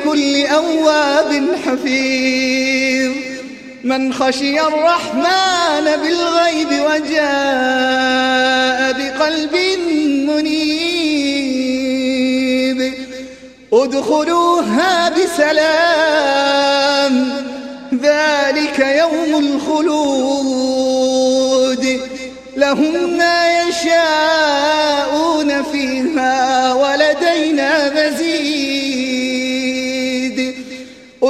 لكل أواب حفيظ. من خشي الرحمن بالغيب وجاء بقلب منيب. ادخلوها بسلام ذلك يوم الخلود. لهم ما يشاءون فيها.